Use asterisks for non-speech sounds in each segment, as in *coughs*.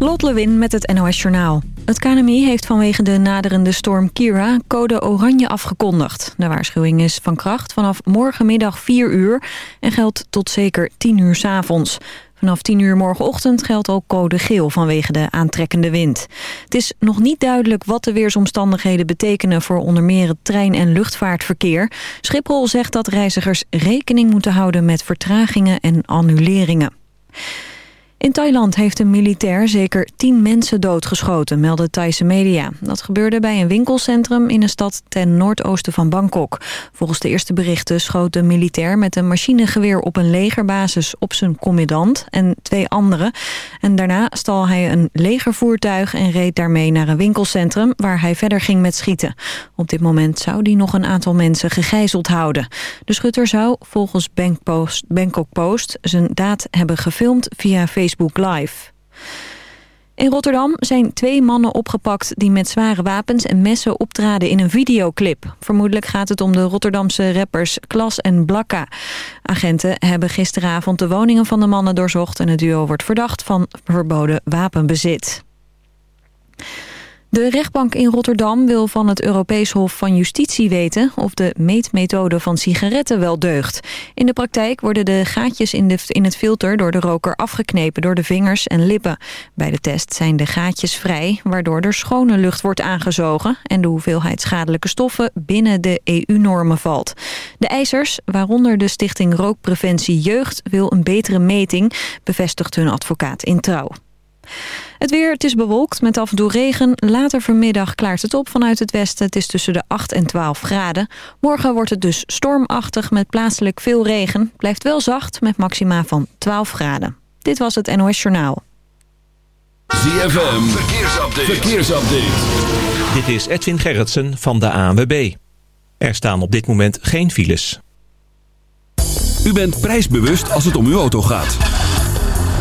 Lot Lewin met het NOS Journaal. Het KNMI heeft vanwege de naderende storm Kira code oranje afgekondigd. De waarschuwing is van kracht vanaf morgenmiddag 4 uur en geldt tot zeker 10 uur s avonds. Vanaf 10 uur morgenochtend geldt ook code geel vanwege de aantrekkende wind. Het is nog niet duidelijk wat de weersomstandigheden betekenen voor onder meer het trein- en luchtvaartverkeer. Schiphol zegt dat reizigers rekening moeten houden met vertragingen en annuleringen. In Thailand heeft een militair zeker tien mensen doodgeschoten, melden Thaise media. Dat gebeurde bij een winkelcentrum in een stad ten noordoosten van Bangkok. Volgens de eerste berichten schoot de militair met een machinegeweer op een legerbasis op zijn commandant en twee anderen. En daarna stal hij een legervoertuig en reed daarmee naar een winkelcentrum waar hij verder ging met schieten. Op dit moment zou hij nog een aantal mensen gegijzeld houden. De schutter zou volgens Bangkok Post zijn daad hebben gefilmd via Facebook Facebook Live. In Rotterdam zijn twee mannen opgepakt die met zware wapens en messen optraden in een videoclip. Vermoedelijk gaat het om de Rotterdamse rappers Klas en Blakka. Agenten hebben gisteravond de woningen van de mannen doorzocht en het duo wordt verdacht van verboden wapenbezit. De rechtbank in Rotterdam wil van het Europees Hof van Justitie weten... of de meetmethode van sigaretten wel deugt. In de praktijk worden de gaatjes in, de, in het filter door de roker afgeknepen... door de vingers en lippen. Bij de test zijn de gaatjes vrij, waardoor er schone lucht wordt aangezogen... en de hoeveelheid schadelijke stoffen binnen de EU-normen valt. De eisers, waaronder de stichting Rookpreventie Jeugd... wil een betere meting, bevestigt hun advocaat in Trouw. Het weer, het is bewolkt met af en toe regen. Later vanmiddag klaart het op vanuit het westen. Het is tussen de 8 en 12 graden. Morgen wordt het dus stormachtig met plaatselijk veel regen. Blijft wel zacht met maxima van 12 graden. Dit was het NOS Journaal. ZFM, verkeersupdate. verkeersupdate. Dit is Edwin Gerritsen van de ANWB. Er staan op dit moment geen files. U bent prijsbewust als het om uw auto gaat.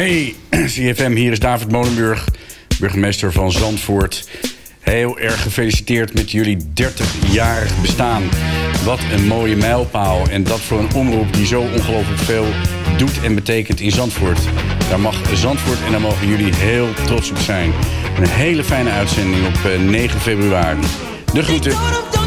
Hey, *clears throat* CFM, hier is David Molenburg, burgemeester van Zandvoort. Heel erg gefeliciteerd met jullie 30-jarig bestaan. Wat een mooie mijlpaal. En dat voor een omroep die zo ongelooflijk veel doet en betekent in Zandvoort. Daar mag Zandvoort en daar mogen jullie heel trots op zijn. Een hele fijne uitzending op eh, 9 februari. De groeten.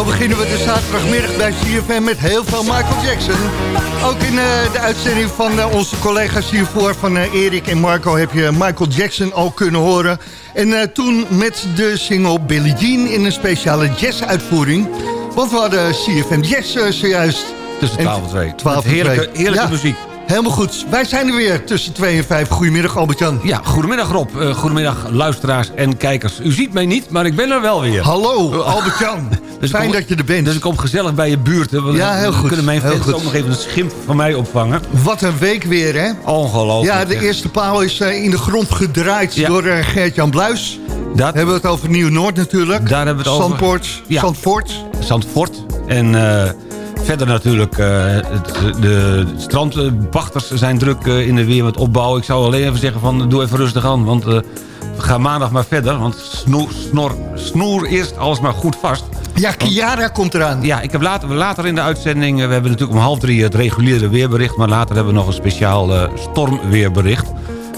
Zo beginnen we de zaterdagmiddag bij CFM met heel veel Michael Jackson. Ook in eh, de uitzending van eh, onze collega's hiervoor, van eh, Erik en Marco... heb je Michael Jackson al kunnen horen. En toen met de single Billie Jean in een speciale jazz-uitvoering. Want we hadden CFM Jazz zojuist. Tussen En 12 en 2. 12 en heerlijke, 2. heerlijke Ja. muziek. Helemaal goed. Wij zijn er weer tussen 2 en 5. Goedemiddag Albert-Jan. Ja, goedemiddag Rob. Goedemiddag luisteraars en kijkers. U ziet mij niet, maar ik ben er wel weer. Hallo Albert-Jan. *laughs* Dus Fijn kom- dat je er bent. Dus ik kom gezellig bij je buurt. hè, want Ja, heel goed. kunnen mijn fans goed. ook nog even een schimp van mij opvangen. Wat een week weer, hè? Ongelooflijk. Ja, de eerste paal is eh, in de grond gedraaid Ja. door eh, Gert-Jan Bluis. Dat, Hebben we het over Nieuw-Noord natuurlijk. Daar hebben we het over. Zandpoort, Ja. Zandvoort. Zandvoort. En eh, verder natuurlijk, eh, de strandpachters zijn druk eh, in de weer met opbouwen. Ik zou alleen even zeggen van, doe even rustig aan. Want eh, we gaan maandag maar verder. Want snoer, snor, snoer eerst alles maar goed vast. Ja, Kiara komt eraan. Ja, ik heb later, later in de uitzending... we hebben natuurlijk om half drie het reguliere weerbericht... maar later hebben we nog een speciaal stormweerbericht.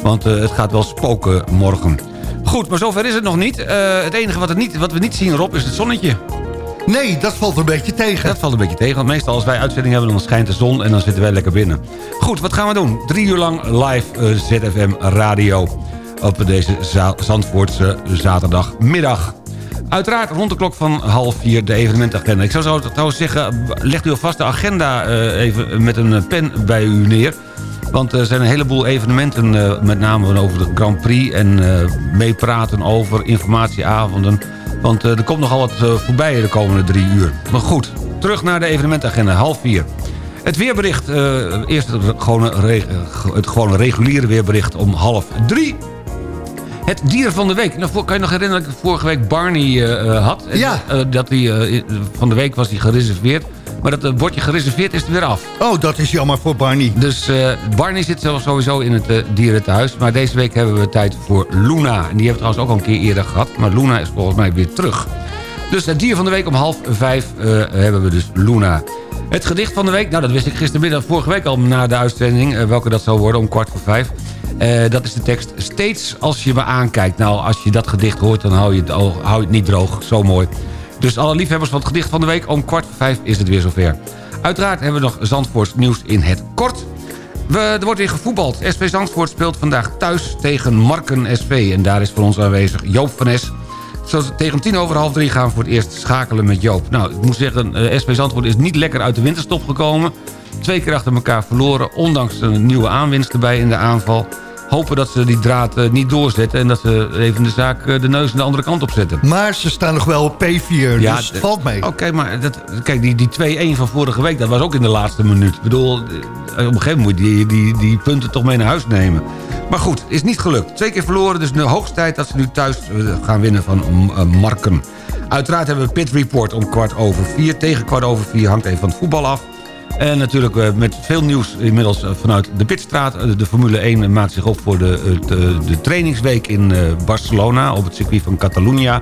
Want het gaat wel spoken morgen. Goed, maar zover is het nog niet. Het enige wat, het niet, wat we niet zien erop is het zonnetje. Nee, dat valt een beetje tegen. Dat valt een beetje tegen, want meestal als wij uitzending hebben... dan schijnt de zon en dan zitten wij lekker binnen. Goed, wat gaan we doen? Drie uur lang live eh, ZFM Radio... op deze za Zandvoortse zaterdagmiddag. Uiteraard rond de klok van half vier de evenementagenda. Ik zou zo trouwens zeggen, legt u alvast de agenda eh, even met een eh, pen bij u neer... Want er zijn een heleboel evenementen, met name over de Grand Prix... en meepraten over informatieavonden. Want eh, er komt nogal wat eh, voorbij de komende drie uur. Maar goed, terug naar de evenementagenda, half vier. Het weerbericht, eh, eerst het gewone, het gewone reguliere weerbericht om half drie. Het dier van de week. Nou, kan je nog herinneren dat ik vorige week Barney had? En, Ja. dat die, van de week was hij gereserveerd. Maar dat eh, bordje gereserveerd is er weer af. Oh, dat is jammer voor Barney. Dus eh, Barney zit sowieso in het uh, dierentehuis. Maar deze week hebben we tijd voor Luna. En die hebben we trouwens ook al een keer eerder gehad. Maar Luna is volgens mij weer terug. Dus het dier van de week om half vijf eh, hebben we dus Luna. Het gedicht van de week, nou dat wist ik gistermiddag vorige week al na de uitzending. eh, welke dat zou worden om kwart voor vijf. Eh, dat is de tekst Steeds als je me aankijkt. Nou, als je dat gedicht hoort, dan hou je het, oog- hou je het niet droog. Zo mooi. Dus alle liefhebbers van het gedicht van de week... om kwart voor vijf is het weer zover. Uiteraard hebben we nog Zandvoorts nieuws in het kort. We, er wordt weer gevoetbald. SV Zandvoort speelt vandaag thuis tegen Marken SV. En daar is voor ons aanwezig Joop van Es. Tegen tien over half drie gaan we voor het eerst schakelen met Joop. Nou, ik moet zeggen, eh, SV Zandvoort is niet lekker uit de winterstop gekomen. Twee keer achter elkaar verloren, ondanks een nieuwe aanwinst erbij in de aanval. Hopen dat ze die draad eh, niet doorzetten... en dat ze even de zaak eh, de neus aan de andere kant op zetten. Maar ze staan nog wel op P4, dus het d- valt mee. Oké, maar dat, kijk, die, die 2-1 van vorige week, dat was ook in de laatste minuut. Ik bedoel, eh, op een gegeven moment moet je die, die, die punten toch mee naar huis nemen. Maar goed, is niet gelukt. Twee keer verloren, dus de hoogste tijd dat ze nu thuis gaan winnen van Marken. Uiteraard hebben we Pit Report om kwart over vier. Tegen kwart over vier hangt even van het voetbal af. En natuurlijk eh, met veel nieuws inmiddels eh, vanuit de Pitstraat. Eh, De Formule 1 maakt zich op voor de, de, trainingsweek in Barcelona... op het circuit van Catalunya.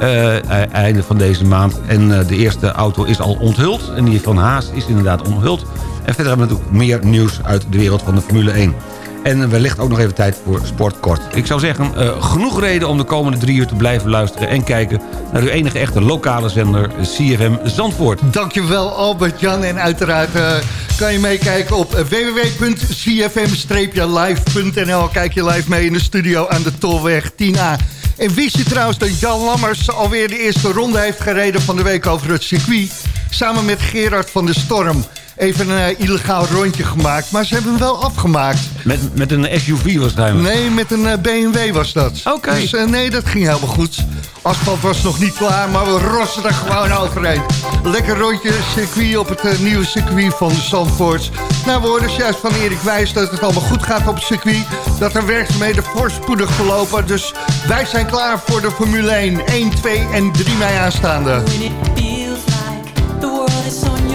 e- einde van deze maand. En de eerste auto is al onthuld. En die van Haas is inderdaad onthuld. En verder hebben we natuurlijk meer nieuws uit de wereld van de Formule 1. En wellicht ook nog even tijd voor Sportkort. Ik zou zeggen, eh, genoeg reden om de komende drie uur te blijven luisteren... en kijken naar uw enige echte lokale zender CFM Zandvoort. Dankjewel Albert-Jan. En uiteraard eh, kan je meekijken op www.cfm-live.nl. Kijk je live mee in de studio aan de Tolweg 10A. En wist je trouwens dat Jan Lammers alweer de eerste ronde heeft gereden van de week over het circuit? Samen met Gerard van der Storm. Even een eh, illegaal rondje gemaakt, maar ze hebben hem wel afgemaakt. Met, met een SUV waarschijnlijk. Nee, met een eh, BMW was dat. Oké. Dus eh, nee, dat ging helemaal goed. Asfalt was nog niet klaar, maar we rossen er gewoon overheen. Lekker rondje circuit op het nieuwe circuit van de Zandvoorts. Nou, we hoorden juist van Erik Wijs dat het allemaal goed gaat op het circuit. Dat er werkzaamheden voorspoedig verlopen. Dus wij zijn klaar voor de Formule 1. 1, 2 en 3 mei aanstaande.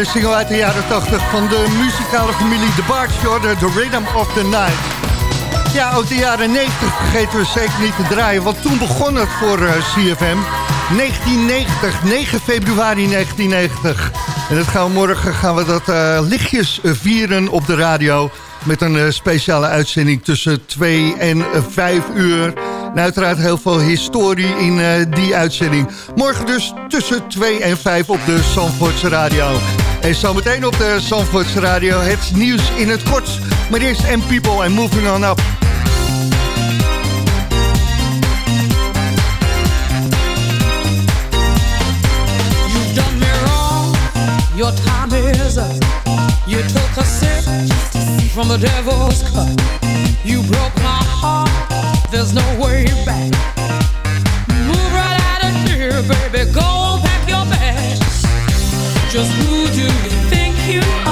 Lekkere single uit de jaren 80 van de muzikale familie The de The Rhythm of the Night. Ja, ook de jaren 90 vergeten we zeker niet te draaien, want toen begon het voor CFM. 1990, 9 februari 1990. En dat gaan morgen gaan we dat uh, lichtjes vieren op de radio... met een uh, speciale uitzending tussen 2 en 5 uur... En uiteraard heel veel historie in die uitzending. Morgen dus tussen 2 en 5 op de Zandvoortse Radio. En zometeen op de Zandvoortse Radio het nieuws in het kort. Maar eerst M People en Moving On Up. Your time is up. You took a sip from the devil's cup. You broke my heart, there's no way back. Move right out of here, baby, go pack your bags. Just who you think you are?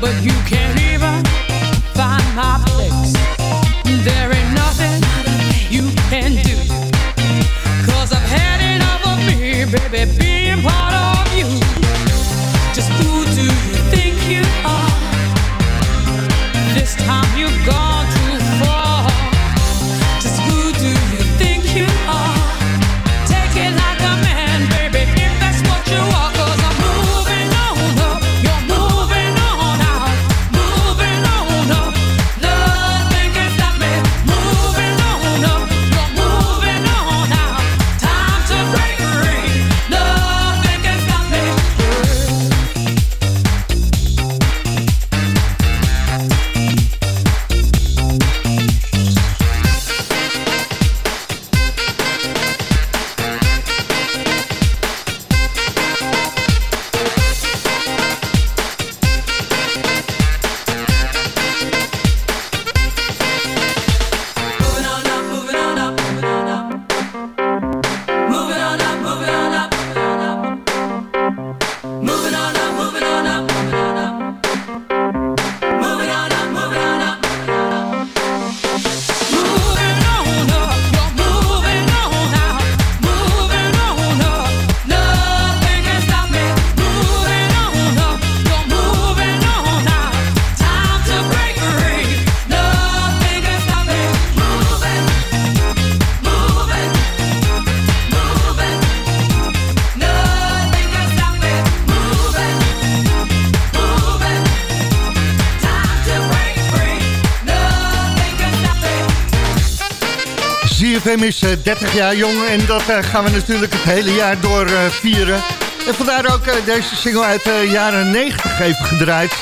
But you can't ZFM is eh, 30 jaar jong en dat eh, gaan we natuurlijk het hele jaar door eh, vieren. En vandaar ook eh, deze single uit de jaren 90 even gedraaid.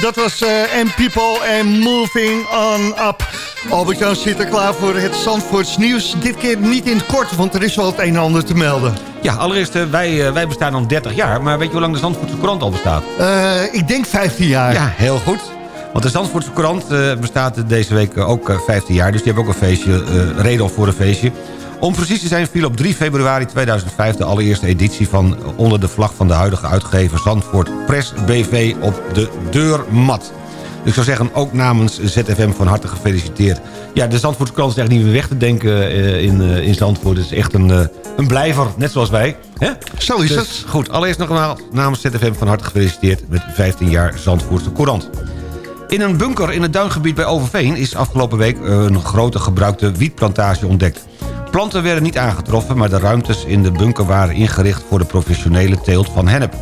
Dat was eh M People en Moving On Up. Albert-Jan zit er klaar voor het Zandvoorts nieuws. Dit keer niet in het kort, want er is wel het een en ander te melden. Ja, allereerst, eh, wij, eh, wij bestaan al 30 jaar. Maar weet je hoe lang de Zandvoortse Courant al bestaat? Eh, ik denk 15 jaar. Ja, heel goed. Want de Zandvoortse Courant eh, bestaat deze week eh, ook eh, 15 jaar. Dus die hebben ook een feestje, eh, reden voor een feestje. Om precies te zijn viel op 3 februari 2005 de allereerste editie van eh, onder de vlag van de huidige uitgever Zandvoort Press BV op de deurmat. Ik zou zeggen, ook namens ZFM van harte gefeliciteerd. Ja, de Zandvoortse krant is echt niet meer weg te denken eh, in, eh, in Zandvoort. Het is echt een, eh, een blijver, net zoals wij. Zo is Dus, het. Goed, allereerst nogmaals namens ZFM van harte gefeliciteerd... met 15 jaar Zandvoortse Courant. In een bunker in het duingebied bij Overveen... is afgelopen week een grote gebruikte wietplantage ontdekt. Planten werden niet aangetroffen... maar de ruimtes in de bunker waren ingericht... voor de professionele teelt van hennep.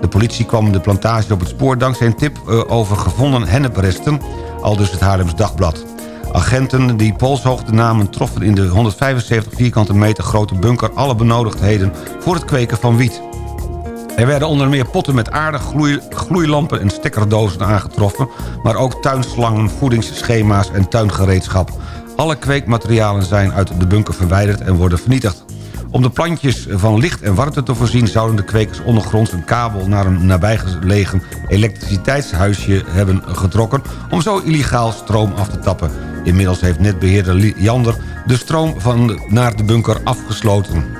De politie kwam de plantage op het spoor dankzij een tip eh, over gevonden hennepresten, al dus het Haarlems Dagblad. Agenten die polshoogte namen troffen in de 175 vierkante meter grote bunker alle benodigdheden voor het kweken van wiet. Er werden onder meer potten met aarde, gloei, gloeilampen en stekkerdozen aangetroffen... maar ook tuinslangen, voedingsschema's en tuingereedschap. Alle kweekmaterialen zijn uit de bunker verwijderd en worden vernietigd. Om de plantjes van licht en warmte te voorzien... zouden de kwekers ondergronds een kabel naar een nabijgelegen elektriciteitshuisje hebben getrokken... om zo illegaal stroom af te tappen. Inmiddels heeft netbeheerder Jander de stroom van naar de bunker afgesloten.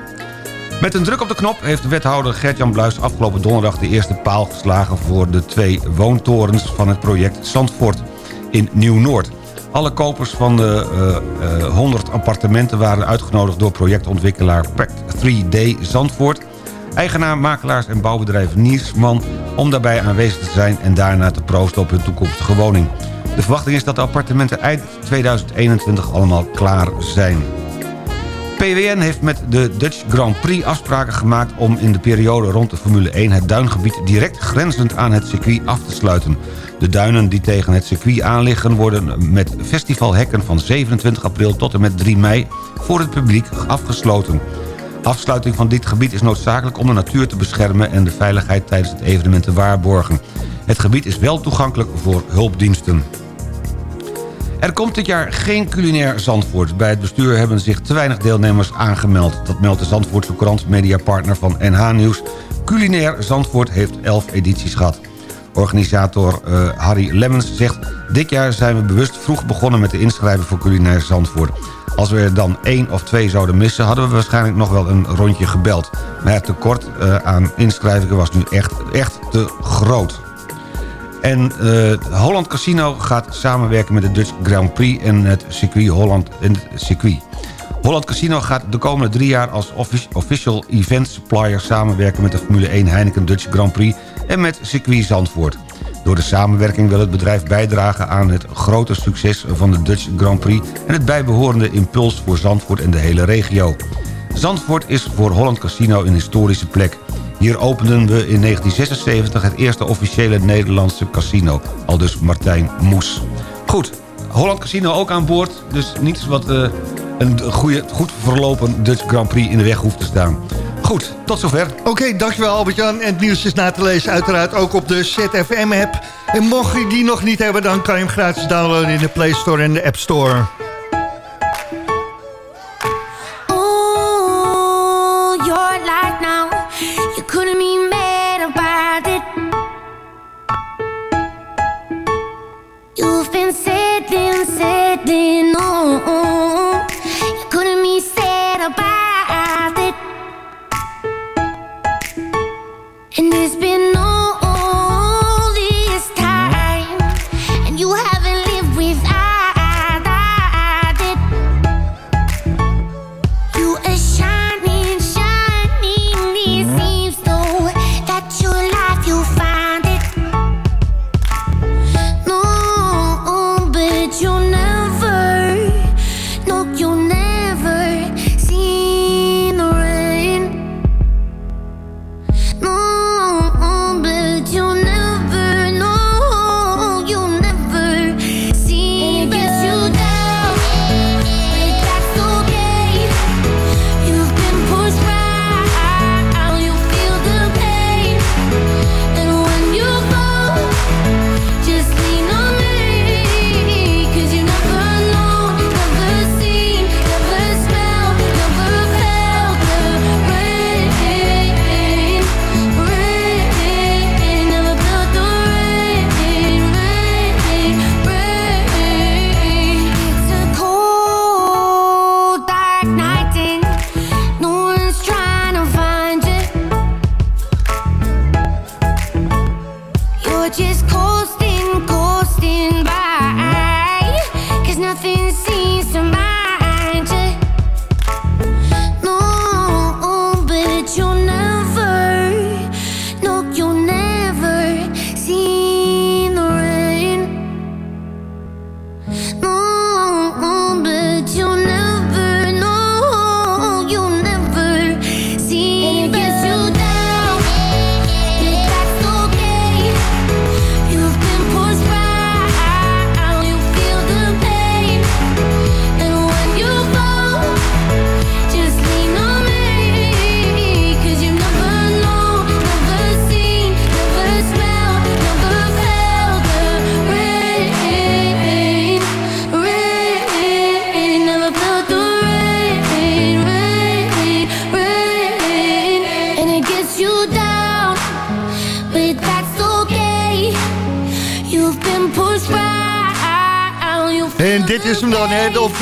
Met een druk op de knop heeft wethouder Gert-Jan Bluis afgelopen donderdag de eerste paal geslagen voor de twee woontorens van het project Zandvoort in Nieuw-Noord. Alle kopers van de eh, eh, 100 appartementen waren uitgenodigd door projectontwikkelaar Pact 3D Zandvoort, eigenaar, makelaars en bouwbedrijf Niersman om daarbij aanwezig te zijn en daarna te proosten op hun toekomstige woning. De verwachting is dat de appartementen eind 2021 allemaal klaar zijn. PWN heeft met de Dutch Grand Prix afspraken gemaakt... om in de periode rond de Formule 1 het duingebied direct grenzend aan het circuit af te sluiten. De duinen die tegen het circuit aanliggen worden met festivalhekken van 27 april tot en met 3 mei voor het publiek afgesloten. Afsluiting van dit gebied is noodzakelijk om de natuur te beschermen... en de veiligheid tijdens het evenement te waarborgen. Het gebied is wel toegankelijk voor hulpdiensten. Er komt dit jaar geen culinair Zandvoort. Bij het bestuur hebben zich te weinig deelnemers aangemeld. Dat meldt de Zandvoortse krant mediapartner van NH Nieuws. Culinair Zandvoort heeft 11 edities gehad. Organisator uh, Harry Lemmens zegt... dit jaar zijn we bewust vroeg begonnen met de inschrijving voor culinair Zandvoort. Als we er dan één of twee zouden missen... hadden we waarschijnlijk nog wel een rondje gebeld. Maar het tekort uh, aan inschrijvingen was nu echt, echt te groot. En uh, Holland Casino gaat samenwerken met de Dutch Grand Prix en het circuit Holland en het circuit. Holland Casino gaat de komende drie jaar als official event supplier samenwerken met de Formule 1 Heineken Dutch Grand Prix en met circuit Zandvoort. Door de samenwerking wil het bedrijf bijdragen aan het grote succes van de Dutch Grand Prix en het bijbehorende impuls voor Zandvoort en de hele regio. Zandvoort is voor Holland Casino een historische plek. Hier openden we in 1976 het eerste officiële Nederlandse casino. Al dus Martijn Moes. Goed, Holland Casino ook aan boord. Dus niets wat uh, een goede, goed verlopen Dutch Grand Prix in de weg hoeft te staan. Goed, tot zover. Oké, dankjewel Albert-Jan. En het nieuws is na te lezen uiteraard ook op de ZFM-app. En mocht je die nog niet hebben, dan kan je hem gratis downloaden in de Play Store en de App Store.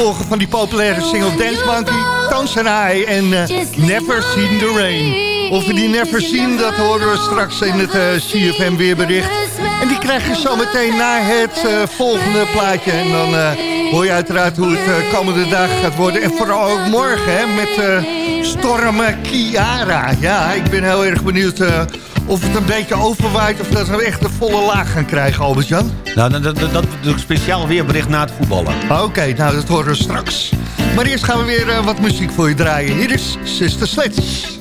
Opvolger van die populaire single Dance Monkey, Tones and I en eh, Never Seen the Rain. Of we die Never Seen, dat horen we straks in het eh, CFM weerbericht. En die krijg je zo meteen na het eh, volgende plaatje. En dan hoor je uiteraard hoe het komende dagen gaat worden. En vooral ook morgen, hè, met eh storm Kiara. Ja, ik ben heel erg benieuwd of het een beetje overwaait... of dat we echt de volle laag gaan krijgen, Albert-Jan. Nou, dat, dat, dat ik speciaal weerbericht na het voetballen. Oké, nou dat horen we straks. Maar eerst gaan we weer eh, wat muziek voor je draaien. Hier is Sister Sledge.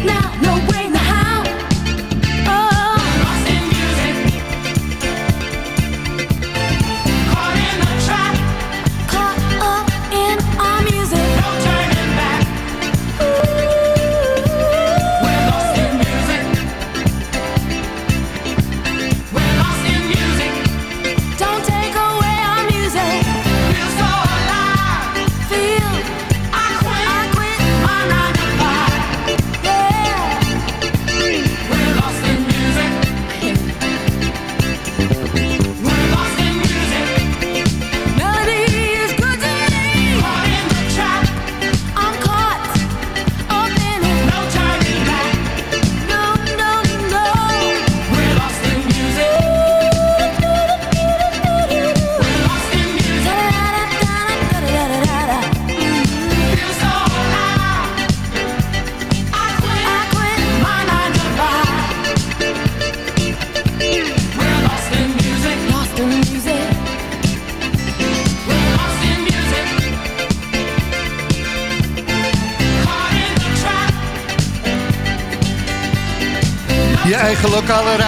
not now.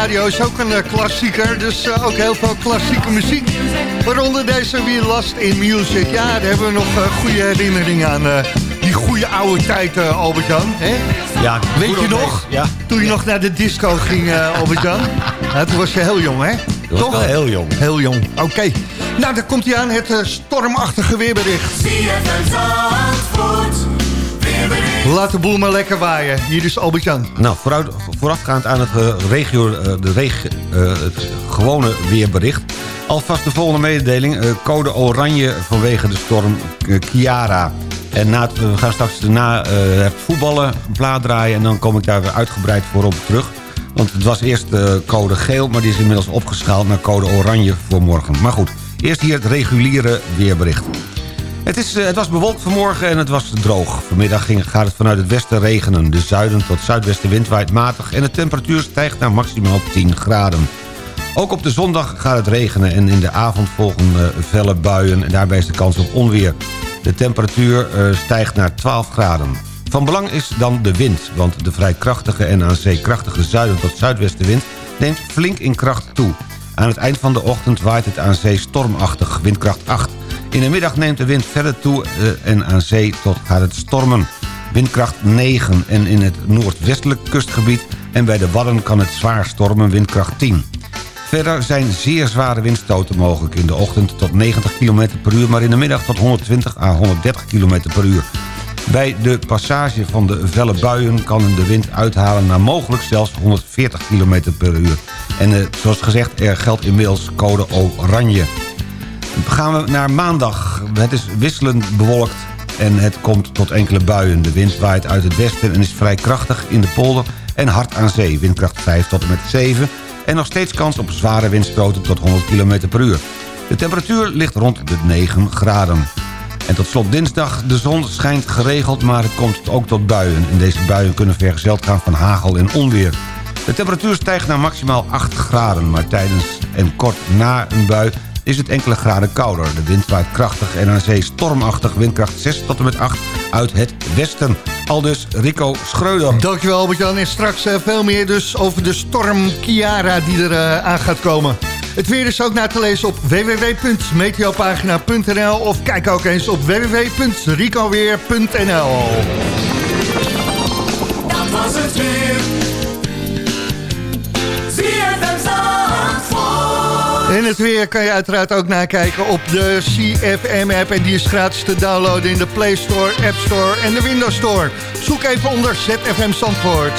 Radio is ook een eh, klassieker, dus eh, ook heel veel klassieke muziek. Waaronder deze weer Last in Music. Ja, daar hebben we nog eh, goede herinneringen aan. eh, die goede oude tijd, eh, Albert-Jan. hè? Ja, Weet je nog? Ja. Toen je nog naar de disco ging, eh, Albert-Jan. *laughs* Ja, toen was je heel jong, hè? Toch? wel heel jong. Heel jong, oké. Nou, dan komt hij aan, het stormachtige weerbericht. Laat de boel maar lekker waaien. Hier is Albert-Jan. Nou, vooruit, voorafgaand aan het, eh, regio, eh, de reg, eh, gewone weerbericht... alvast de volgende mededeling. code oranje vanwege de storm Kiara. En na het, we gaan straks na het voetballen plaat draaien... en dan kom ik daar weer uitgebreid voor op terug. Want het was eerst code geel, maar die is inmiddels opgeschaald... naar code oranje voor morgen. Maar goed, eerst hier het reguliere weerbericht. Het, is, het was bewolkt vanmorgen en het was droog. Vanmiddag ging, gaat het vanuit het westen regenen. De zuiden tot zuidwestenwind waait matig... en de temperatuur stijgt naar maximaal 10 graden. Ook op de zondag gaat het regenen en in de avond volgen uh, felle buien... en daarbij is de kans op onweer. De temperatuur uh, stijgt naar 12 graden. Van belang is dan de wind, want de vrij krachtige en aan zee krachtige zuiden tot zuidwestenwind neemt flink in kracht toe. Aan het eind van de ochtend waait het aan zee stormachtig, windkracht 8. In de middag neemt de wind verder toe uh, en aan zee tot gaat het stormen. Windkracht 9 en in het noordwestelijk kustgebied en bij de Wadden kan het zwaar stormen windkracht 10. Verder zijn zeer zware windstoten mogelijk in de ochtend tot 90 km per uur... maar in de middag tot 120 à 130 km per uur. Bij de passage van de felle buien kan de wind uithalen naar mogelijk zelfs 140 km per uur. En uh, zoals gezegd, er geldt inmiddels code oranje. Gaan we naar maandag. Het is wisselend bewolkt en het komt tot enkele buien. De wind waait uit het westen en is vrij krachtig in de polder en hard aan zee. Windkracht 5 tot en met 7 en nog steeds kans op zware windstoten tot 100 km per uur. De temperatuur ligt rond de 9 graden. En tot slot dinsdag, de zon schijnt geregeld, maar het komt ook tot buien. En deze buien kunnen vergezeld gaan van hagel en onweer. De temperatuur stijgt naar maximaal 8 graden, maar tijdens en kort na een bui is het enkele graden kouder. De wind waait krachtig en aan zee stormachtig windkracht 6 tot en met 8 uit het westen. Al dus Rico Schreuder. Dankjewel Albert-Jan. En straks uh, veel meer dus over de storm Kiara die er uh, aan gaat komen. Het weer is ook na te lezen op www.meteopagina.nl of kijk ook eens op www.ricoweer.nl Dat was het weer. En het weer kan je uiteraard ook nakijken op de CFM-app. En die is gratis te downloaden in de Play Store, App Store en de Windows Store. Zoek even onder ZFM Zandvoort.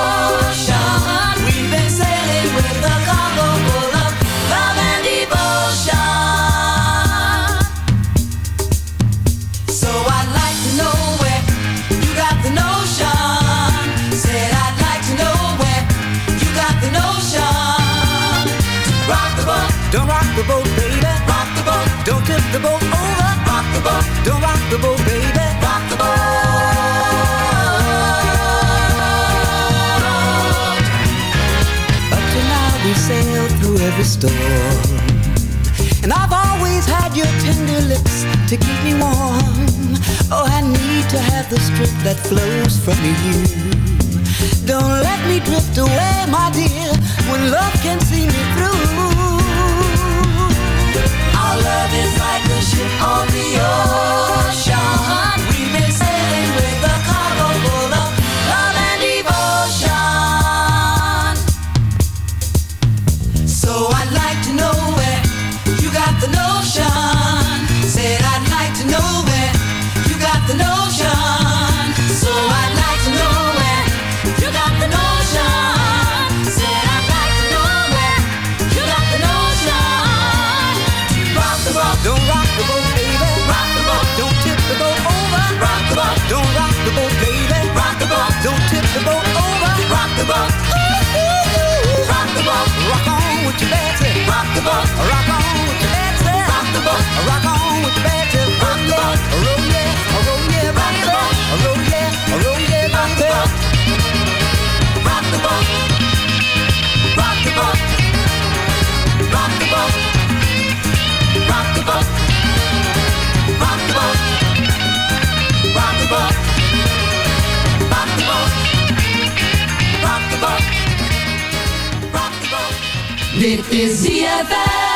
Don't rock the boat, baby. rock the boat. Up to now we sailed through every storm And I've always had your tender lips to keep me warm Oh, I need to have the that flows from you Don't let me drift away, my dear When love can see me through love is like a ship on the ocean. Rock the boat, Rock on with your bad rock the boat, Rock on with your bad rock the boat, Roll yeah, roll yeah, rock the boat, Roll yeah, roll yeah, rock the boat, rock the boat, rock the boat, rock the boat, rock the boat, rock the boat, rock the boat. Dit is ZFM.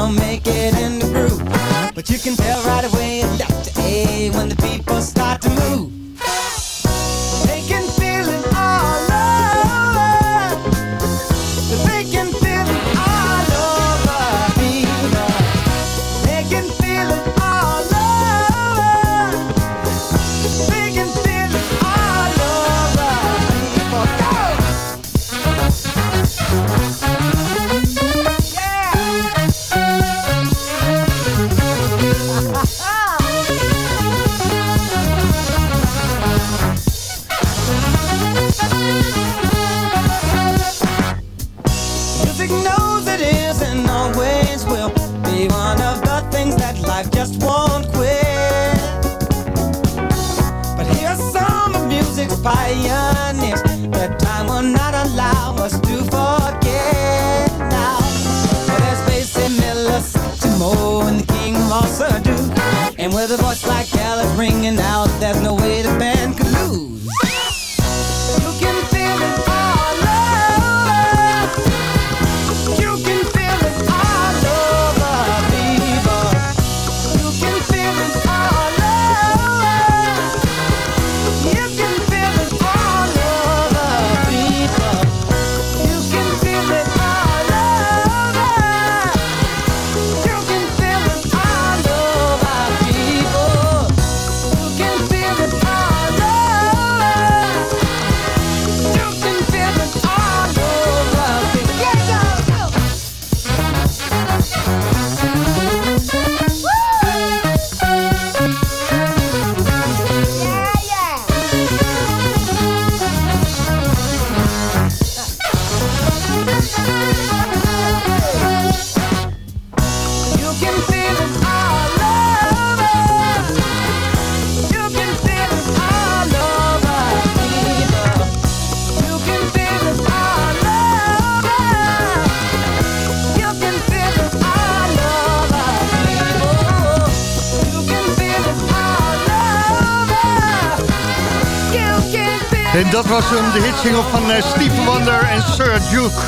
Don't make it in the. But you can tell right away, was hem, de hitsingle van eh, Stevie Wonder en Sir Duke.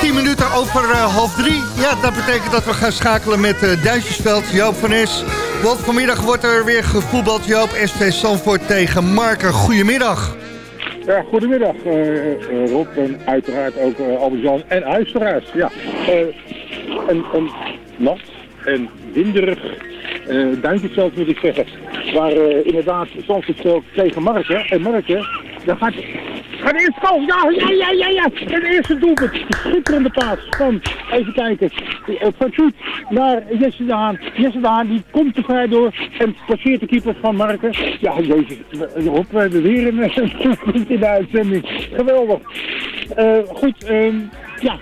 10 minuten over eh, half drie. Ja, dat betekent dat we gaan schakelen met eh Duitsersveld, Joop van Es. Want vanmiddag wordt er weer gevoetbald, Joop. SV Zandvoort tegen Marken. Goedemiddag. Ja, goedemiddag Rob en uiteraard ook uh, Albert-Jan en luisteraars. Ja, een, nat en winderig uh, moet ik zeggen. Waar inderdaad Zandvoort speelt tegen Marken. En Marken, daar gaat, gaat eerst goal. Ja, ja, ja, ja, ja. Het eerste doelpunt. Schitterende paas van, even kijken, van Sjoerd naar Jesse de Haan. Jesse de Haan die komt er vrij door en passeert de keeper van Marken. Ja, jezus, Rob, we hebben weer *laughs* in de uitzending. Geweldig. Uh, goed, ehm, ja,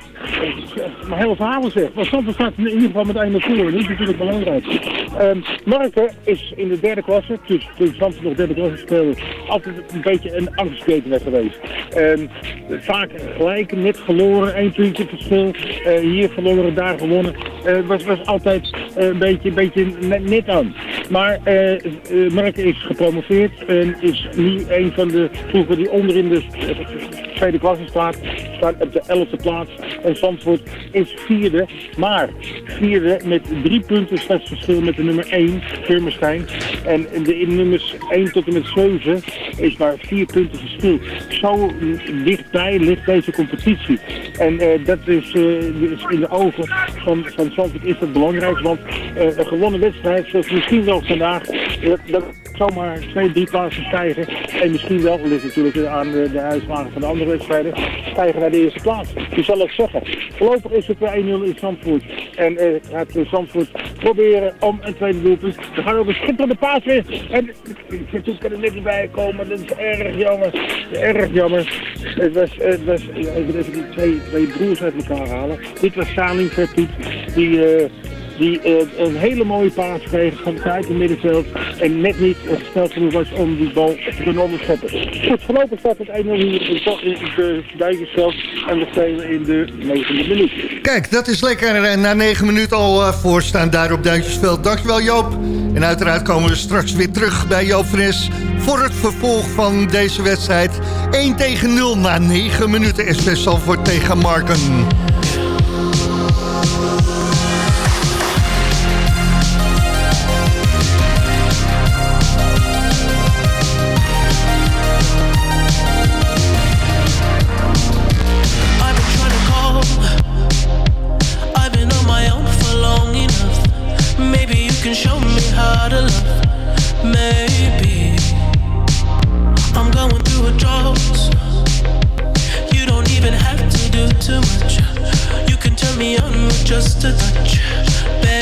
mijn hele verhaal zeg. Want Zandvoort staat in ieder geval met 1 voor. Dat is natuurlijk belangrijk. Um, Marken is in de derde klasse, dus toen Zandvoort nog derde klasse speelde, altijd een beetje een angstgeketen geweest. Um, vaak gelijk, net verloren, één puntje verschil. Uh, hier verloren, daar gewonnen. Uh, was, was altijd uh, een beetje, een beetje net, aan. Maar Marken is gepromoveerd en is nu een van de ploegen die onderin de tweede klasse staat. Staat op de elfde plaats. En Zandvoort is vierde. Maar vierde met drie punten verschil met de nummer 1, Firmenstein. En de nummers 1 tot en met 7 is maar vier punten verschil. Zo dichtbij ligt deze competitie. En uh, dat is, uh, is, in de ogen van, van Zandvoort is dat belangrijk. Want uh, een gewonnen wedstrijd, zoals misschien wel vandaag, dat zomaar twee, drie plaatsen stijgen. En misschien wel, dat natuurlijk aan de, de uitslagen van de andere wedstrijden, stijgen naar de eerste plaats. Je zal het zeggen. Voorlopig is het 1-0 in Zandvoort. En eh, gaat Zandvoort proberen om een tweede doelpunt. we gaan ook een schitterende paas weer. En eh, toen kan er net niet bij komen. Dat is erg jammer. Erg jammer. Het was, het was ik even die twee, twee broers uit elkaar halen. Dit was Salim Verpiet, die... Eh, die eh, een hele mooie paas kreeg van tijd het middenveld. En net niet snel genoeg was om die bal te kunnen onderscheppen. Goed, voorlopig staat het 1-0 hier in de Dijkersveld. En we spelen in de 9e minuut. Kijk, dat is lekker. En na 9 minuten al eh, voorstaan daar op Duitsersveld. Dankjewel Joop. En uiteraard komen we straks weer terug bij Joop Fris. voor het vervolg van deze wedstrijd. 1 tegen 0 na 9 minuten. SV voor tegen Marken. even have to do too much. You can turn me on with just a touch. Baby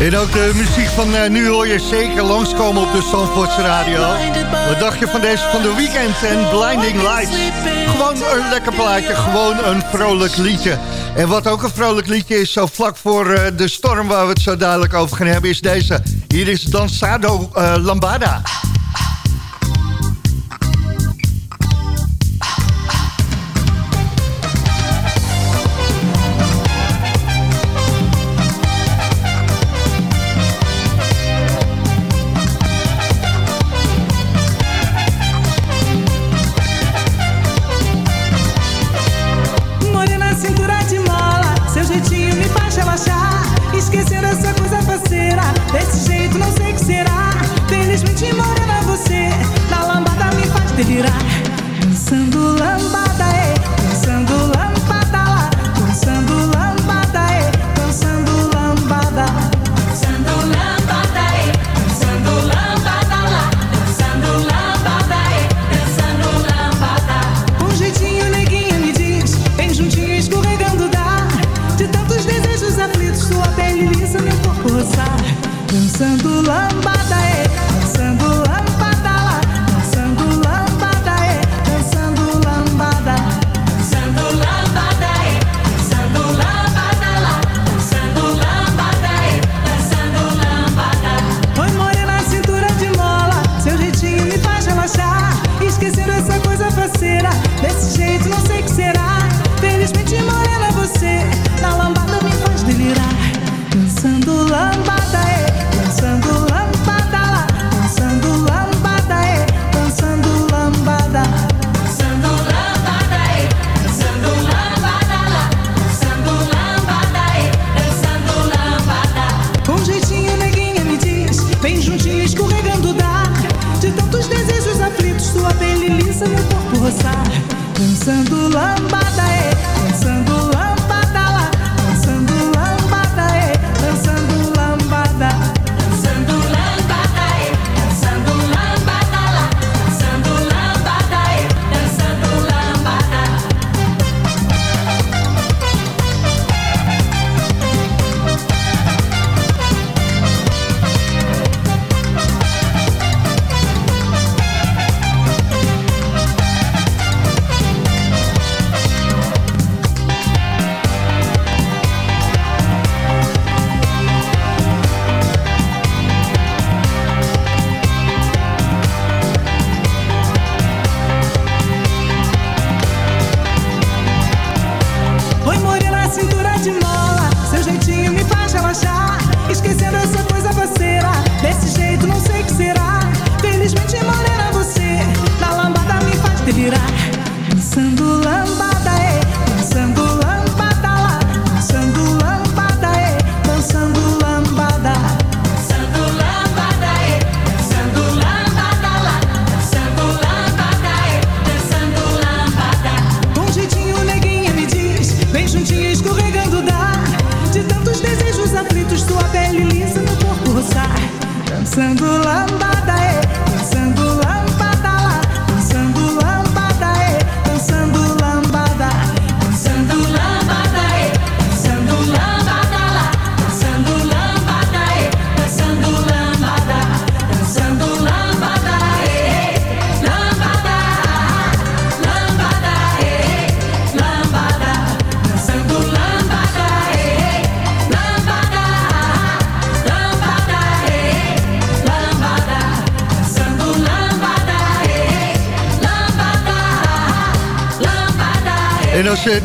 En ook de muziek van eh, nu hoor je zeker langskomen op de Zandvoorts Radio. Wat dacht je van deze van de weekend en Blinding Lights? Gewoon een lekker plaatje, gewoon een vrolijk liedje. En wat ook een vrolijk liedje is, zo vlak voor eh, de storm waar we het zo dadelijk over gaan hebben, is deze. Hier is Dansado uh, Lambada.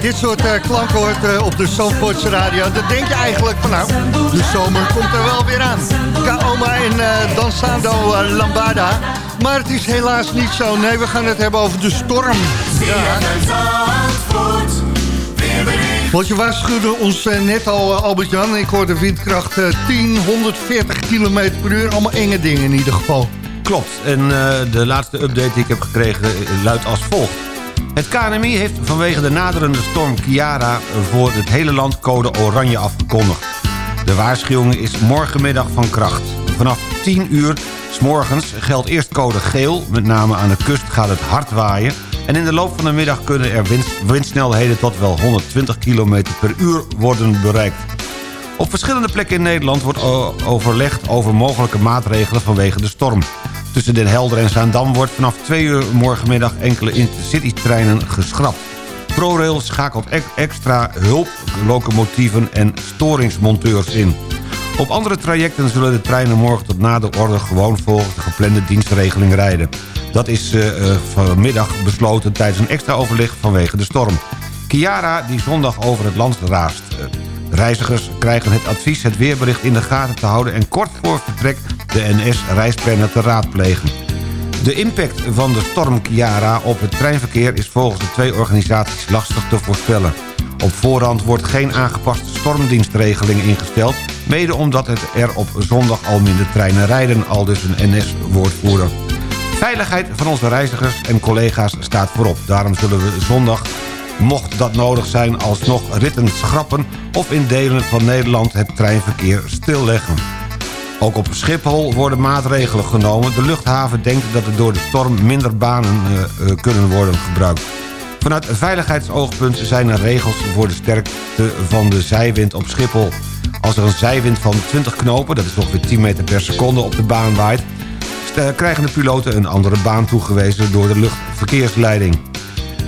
Dit soort eh, klanken hoort eh, op de Zandvoortse radio... dan denk je eigenlijk van nou, de zomer komt er wel weer aan. Kaoma en Danzando eh, Lambada. Maar het is helaas niet zo. Nee, we gaan het hebben over de storm. Ja. Want je waarschuwde ons net al, Albert-Jan. Ik hoorde windkracht eh, 10, 140 km per uur. Allemaal enge dingen in ieder geval. Klopt. En de laatste update die ik heb gekregen luidt als volgt. Het KNMI heeft vanwege de naderende storm Kiara voor het hele land code oranje afgekondigd. De waarschuwing is morgenmiddag van kracht. Vanaf 10 uur s morgens geldt eerst code geel. Met name aan de kust gaat het hard waaien. En in de loop van de middag kunnen er wind, windsnelheden tot wel 120 km per uur worden bereikt. Op verschillende plekken in Nederland wordt overlegd over mogelijke maatregelen vanwege de storm. Tussen Den Helder en Zaandam wordt vanaf 2 uur morgenmiddag enkele intercity-treinen geschrapt. ProRail schakelt e- extra hulplocomotieven en storingsmonteurs in. Op andere trajecten zullen de treinen morgen tot na de orde gewoon volgens de geplande dienstregeling rijden. Dat is eh, eh, vanmiddag besloten tijdens een extra overleg vanwege de storm. Kiara die zondag over het land raast. Eh, Reizigers krijgen het advies het weerbericht in de gaten te houden... en kort voor vertrek de NS-reisplanner te raadplegen. De impact van de storm Kiara op het treinverkeer... is volgens de twee organisaties lastig te voorspellen. Op voorhand wordt geen aangepaste stormdienstregeling ingesteld... mede omdat het er op zondag al minder treinen rijden... al dus een NS-woordvoerder. Veiligheid van onze reizigers en collega's staat voorop. Daarom zullen we zondag, mocht dat nodig zijn... alsnog ritten schrappen of in delen van Nederland het treinverkeer stilleggen. Ook op Schiphol worden maatregelen genomen. De luchthaven denkt dat er door de storm minder banen eh, eh, kunnen worden gebruikt. Vanuit veiligheidsoogpunt zijn er regels voor de sterkte van de zijwind op Schiphol. Als er een zijwind van 20 knopen, dat is ongeveer 10 meter per seconde, op de baan waait... krijgen de piloten een andere baan toegewezen door de luchtverkeersleiding.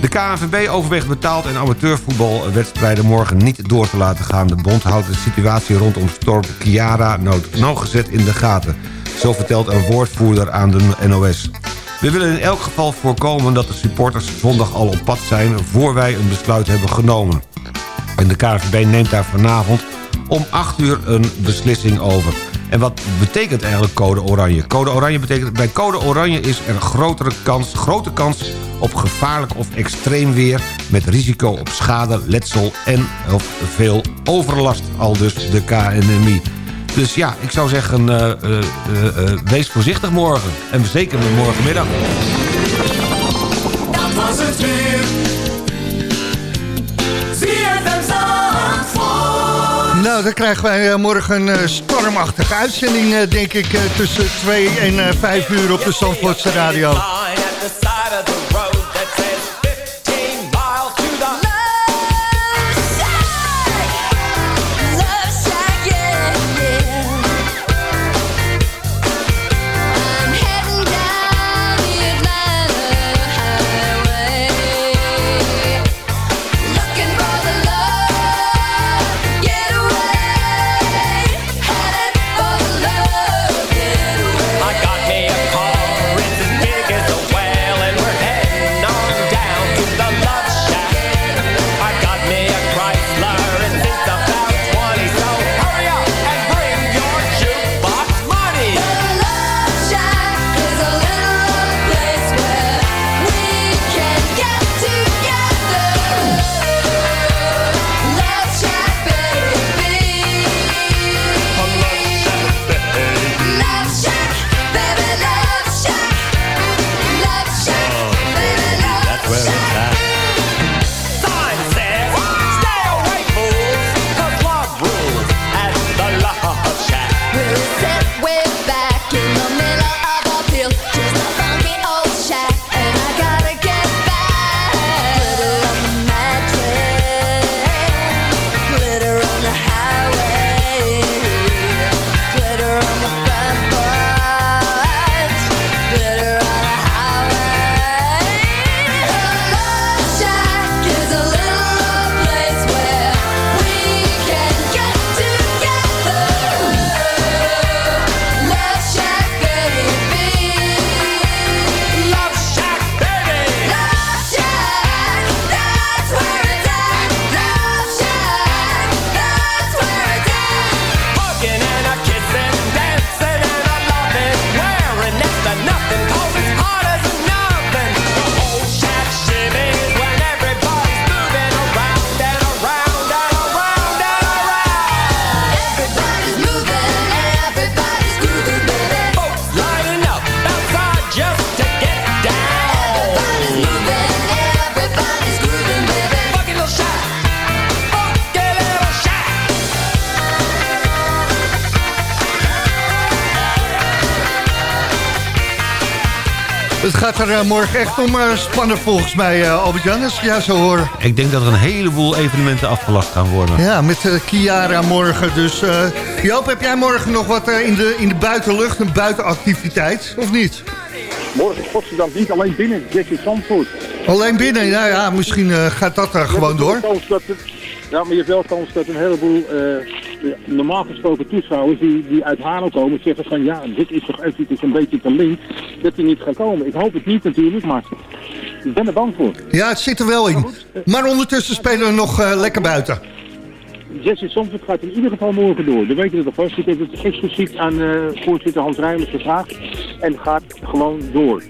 De KNVB overweegt betaald en amateurvoetbalwedstrijden morgen niet door te laten gaan. De bond houdt de situatie rondom storm Kiara nauwgezet in de gaten. Zo vertelt een woordvoerder aan de NOS. We willen in elk geval voorkomen dat de supporters zondag al op pad zijn... voor wij een besluit hebben genomen. En de KNVB neemt daar vanavond om 8 uur een beslissing over. En wat betekent eigenlijk code oranje? Code oranje betekent, bij code oranje is er grotere kans, grote kans op gevaarlijk of extreem weer... met risico op schade, letsel en of veel overlast, al dus de KNMI. Dus ja, ik zou zeggen, eh, eh, eh, wees voorzichtig morgen. En zeker morgenmiddag. Dat was het weer. Nou, dan krijgen wij eh, morgen een eh, stormachtige uitzending, eh, denk ik, tussen 2 en eh, 5 uur op de Zandvoortse Radio. Morgen echt om eh, spannen volgens mij, eh, Albert-Jan, als ik jou zo hoor. Ik denk dat er een heleboel evenementen afgelast gaan worden. Ja, met eh, Kiara morgen. Dus eh, Joop, heb jij morgen nog wat eh, in, de, in de buitenlucht, een buitenactiviteit, of niet? Morgen godzijdank niet alleen binnen, Jesse Zandvoort. Alleen binnen, nou ja, misschien eh, gaat dat er gewoon door. ja, maar je hebt wel kans dat een heleboel eh, normaal gesproken toeschouwers die, die uit Haarlem komen zeggen van ja, dit is toch een beetje te link dat die niet gaan komen. Ik hoop het niet natuurlijk, maar ik ben er bang voor. Ja, het zit er wel in. Maar ondertussen spelen we nog eh, lekker buiten. Jesse Zandvoort gaat in ieder geval morgen door. Weet je het alvast. Ik heb het expliciet aan eh, voorzitter Hans Rijmers gevraagd. En gaat gewoon door.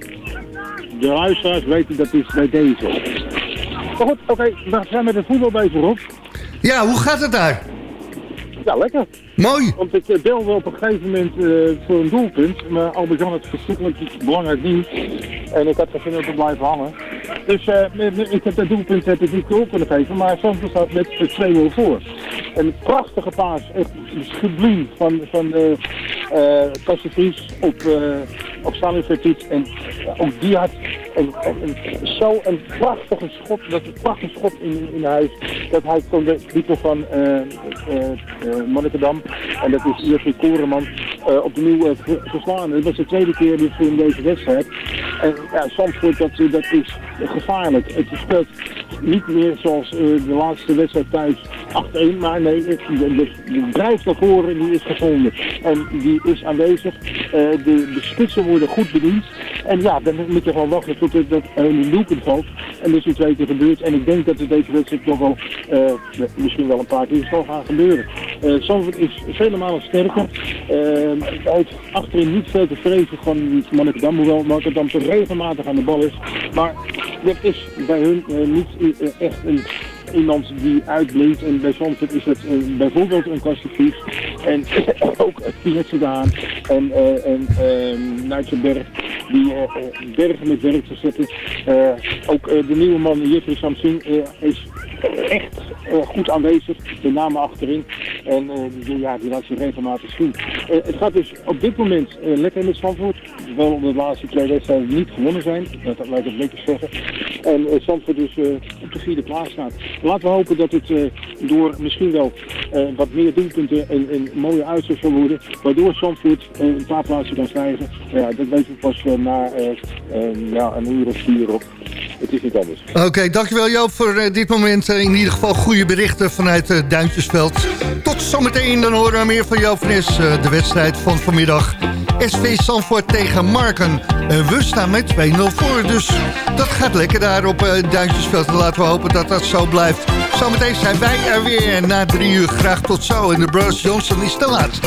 De luisteraars weten dat is bij deze. Maar goed, oké, we zijn met het voetbal bezig, Rob. Ja, hoe gaat het daar? Ja, lekker. Mooi. Want ik eh, belde op een gegeven moment eh, voor een doelpunt. Maar Albert Jan had verschrikkelijk belangrijk nieuws. En ik had geen om te blijven hangen. Dus eh, met- met- ik heb dat doelpunt heb ik niet door kunnen geven. Maar Santos staat met 2-0 voor. Een prachtige paas. Echt subliem van, van eh Kassevries op, op Salifetic. En eh, ook die had een, een, een- zo een prachtige schot. Dat een prachtig schot in, in huis. Dat hij kon de titel van eh, Monnikendam. En dat is Jeffrey Koreman opnieuw ver- verslaan. Dat was de tweede keer dus in deze wedstrijd. En ja, Zandvoort, dat, dat is gevaarlijk. Het speelt niet meer zoals eh, de laatste wedstrijd thuis 8-1. Maar nee, het- de, de, drijf naar die is gevonden. En die is aanwezig. Eh, de, de spitsen worden goed bediend. En ja, dan moet je gewoon wachten tot het- dat een valt. En is nu twee keer gebeurd. En ik denk dat het deze wedstrijd toch wel eh, misschien wel een paar keer zal gaan gebeuren. Eh Zandvoort is vele malen sterker. Eh, heeft achterin niet veel te vrezen van Monnikendam, hoewel Monnikendam toch regelmatig aan de bal is. Maar er is bij hun eh, niet eh, echt een iemand die uitblinkt. En bij Zandvoort is het eh, bijvoorbeeld een Kastifies. En *coughs* ook Pietse Daan en, eh en eh Nijtsenberg die eh, eh, bergen met werk te zetten. Eh, ook eh, de nieuwe man Jeffrey Samsing eh, is echt eh, goed aanwezig. De namen achterin. En eh, die, ja, die laat zich regelmatig zien. Eh, het gaat dus op dit moment lekker met Zandvoort. Wel de laatste twee wedstrijden niet gewonnen zijn. Dat, lijkt het netjes zeggen. En eh, Zandvoort dus op de vierde plaats staat. Laten we hopen dat het door misschien wel wat meer doelpunten een, een mooie uitslag zal worden. Waardoor Zandvoort een paar plaatsen kan stijgen. Ja, dat weten we pas na ja, een uur of vier op. Het is niet anders. Oké, dankjewel Joop voor dit moment. In ieder geval goede berichten vanuit eh, Duintjesveld. Tot zometeen, dan horen we meer van van Nes. eh, de wedstrijd van vanmiddag. SV Sanford tegen Marken. Eh, we staan met 2-0 voor, dus dat gaat lekker daar op Duintjesveld. En laten we hopen dat dat zo blijft. Zometeen zijn wij er weer. Na drie uur graag tot zo. En de Bros Johnson is de laatste.